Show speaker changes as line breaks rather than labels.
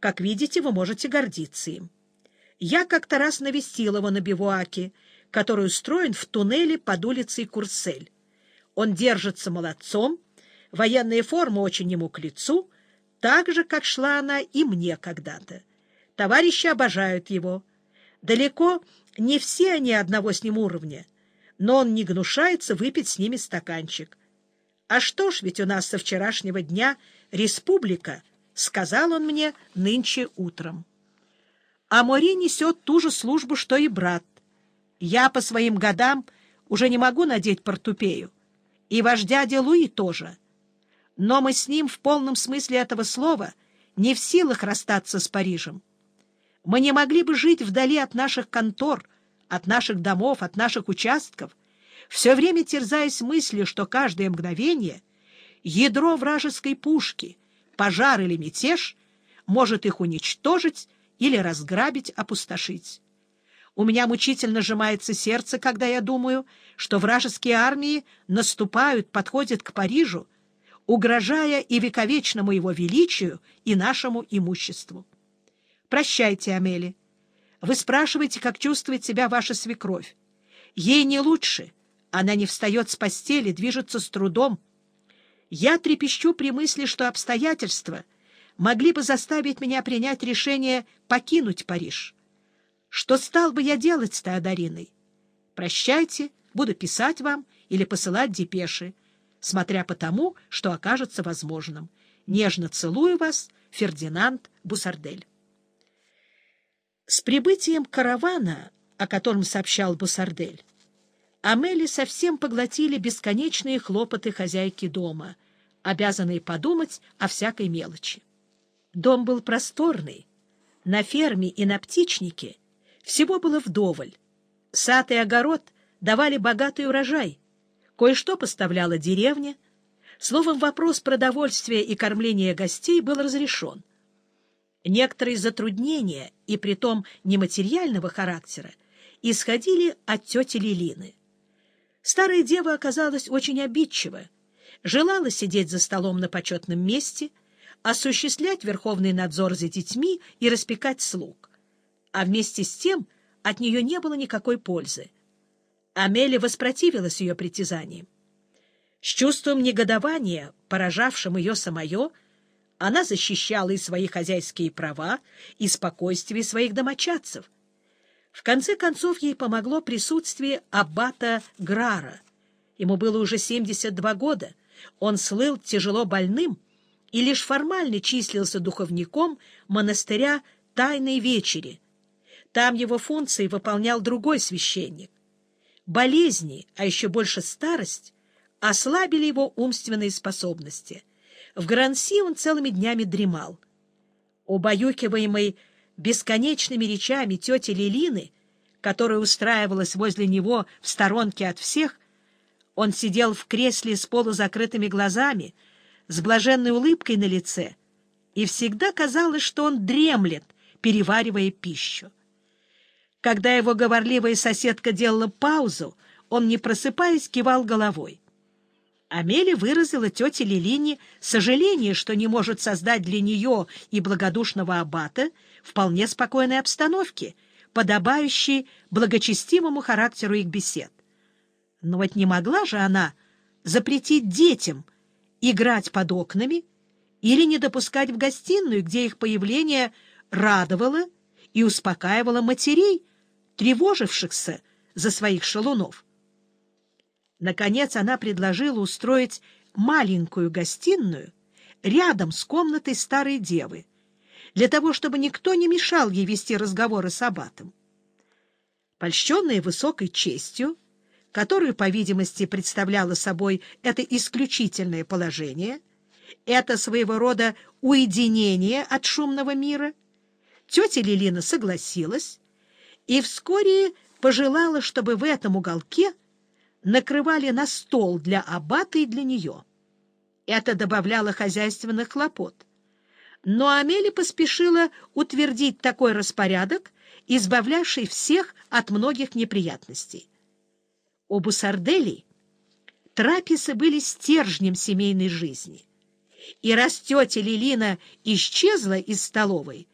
Как видите, вы можете гордиться им. Я как-то раз навестил его на бивуаке, который устроен в туннеле под улицей Курсель. Он держится молодцом, военная форма очень ему к лицу, так же, как шла она и мне когда-то. Товарищи обожают его. Далеко не все они одного с ним уровня, но он не гнушается выпить с ними стаканчик. А что ж, ведь у нас со вчерашнего дня республика, — сказал он мне нынче утром. А Мори несет ту же службу, что и брат. Я по своим годам уже не могу надеть портупею. И ваш дядя Луи тоже. Но мы с ним в полном смысле этого слова не в силах расстаться с Парижем. Мы не могли бы жить вдали от наших контор, от наших домов, от наших участков, все время терзаясь мыслью, что каждое мгновение ядро вражеской пушки, пожар или мятеж может их уничтожить или разграбить, опустошить. У меня мучительно сжимается сердце, когда я думаю, что вражеские армии наступают, подходят к Парижу, угрожая и вековечному его величию, и нашему имуществу. Прощайте, Амели. Вы спрашиваете, как чувствует себя ваша свекровь. Ей не лучше. Она не встает с постели, движется с трудом. Я трепещу при мысли, что обстоятельства могли бы заставить меня принять решение покинуть Париж. Что стал бы я делать с Теодориной? Прощайте, буду писать вам или посылать депеши, смотря по тому, что окажется возможным. Нежно целую вас, Фердинанд Бусардель. С прибытием каравана, о котором сообщал Бусардель, Амели совсем поглотили бесконечные хлопоты хозяйки дома, обязанные подумать о всякой мелочи. Дом был просторный. На ферме и на птичнике всего было вдоволь. Сад и огород давали богатый урожай. Кое-что поставляла деревня. Словом, вопрос продовольствия и кормления гостей был разрешен. Некоторые затруднения, и притом нематериального характера, исходили от тети Лилины. Старая дева оказалась очень обидчива, желала сидеть за столом на почетном месте, осуществлять верховный надзор за детьми и распекать слуг. А вместе с тем от нее не было никакой пользы. Амелия воспротивилась ее притязаниям. С чувством негодования, поражавшим ее самое, она защищала и свои хозяйские права, и спокойствие своих домочадцев. В конце концов, ей помогло присутствие аббата Грара. Ему было уже 72 года, он слыл тяжело больным и лишь формально числился духовником монастыря Тайной Вечери. Там его функции выполнял другой священник. Болезни, а еще больше старость, ослабили его умственные способности — в Гранси он целыми днями дремал. Убаюкиваемый бесконечными речами тети Лилины, которая устраивалась возле него в сторонке от всех, он сидел в кресле с полузакрытыми глазами, с блаженной улыбкой на лице, и всегда казалось, что он дремлет, переваривая пищу. Когда его говорливая соседка делала паузу, он, не просыпаясь, кивал головой. Амели выразила тете Лилине сожаление, что не может создать для нее и благодушного аббата вполне спокойной обстановки, подобающей благочестивому характеру их бесед. Но вот не могла же она запретить детям играть под окнами или не допускать в гостиную, где их появление радовало и успокаивало матерей, тревожившихся за своих шалунов. Наконец она предложила устроить маленькую гостиную рядом с комнатой старой девы, для того, чтобы никто не мешал ей вести разговоры с аббатом. Польщенная высокой честью, которую, по видимости, представляло собой это исключительное положение, это своего рода уединение от шумного мира, тетя Лилина согласилась и вскоре пожелала, чтобы в этом уголке накрывали на стол для аббата и для нее. Это добавляло хозяйственных хлопот. Но Амели поспешила утвердить такой распорядок, избавлявший всех от многих неприятностей. У Бусарделей трапезы были стержнем семейной жизни, И раз тетя Лилина исчезла из столовой,